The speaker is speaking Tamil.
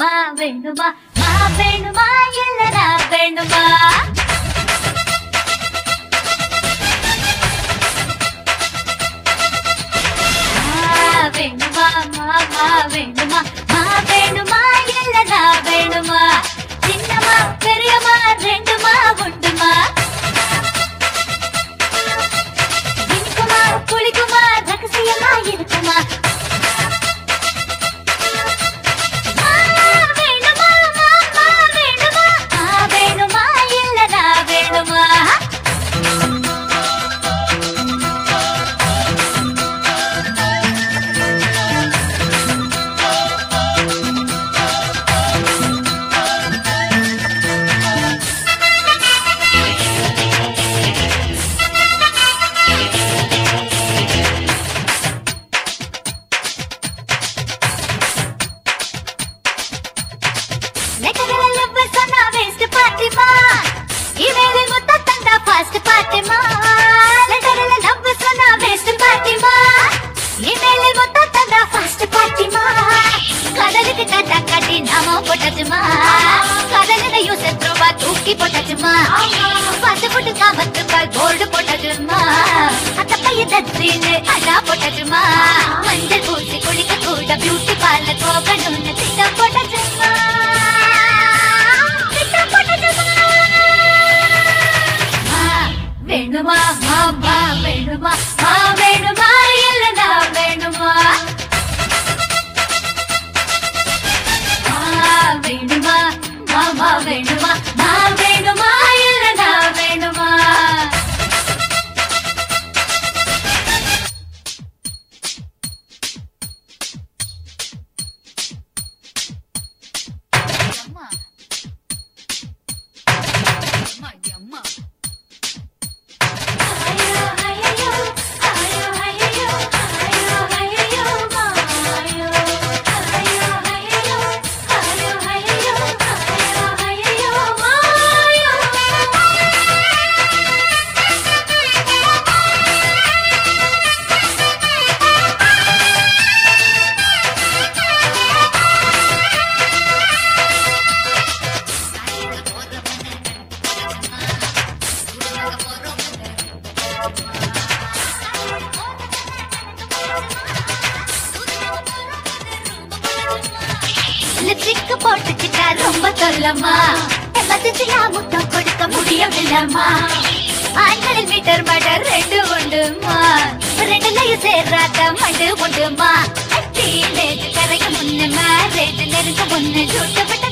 வா வேணுமா வா. வேணுமா இல்லடா வேணுமா மாமா வேணுமா மா வேணுமா லெட்டர்ல லவ் சொன்னா வேஸ்ட் பாட்டிமா இமெயில் முத்த தந்தா ஃபாஸ்ட் பாட்டிமா லெட்டர்ல லவ் சொன்னா வேஸ்ட் பாட்டிமா இமெயில் முத்த தந்தா ஃபாஸ்ட் பாட்டிமா கடலுக்கு டாட்டா காட்டி நாம போட்டாச்சுமா கடலுக்கு யூஸ் ரூபா தூக்கி போட்டதுமா பத்து போட்டு காமத்துக்கால் பால் போட்டதுமா my லிப்ஸ்டிக் போட்டுக்கிட்டா ரொம்ப தொல்லமா எமர்ஜென்சியா முத்தம் கொடுக்க முடியவில்லம்மா. ஆண்களில் மீட்டர் மடர் ரெண்டு உண்டுமா ரெண்டுலயும் சேர்றாத மண்டு உண்டுமா டீனேஜ் கரைய முன்ன மேரேஜ் நெருங்க முன்ன சூட்டப்பட்ட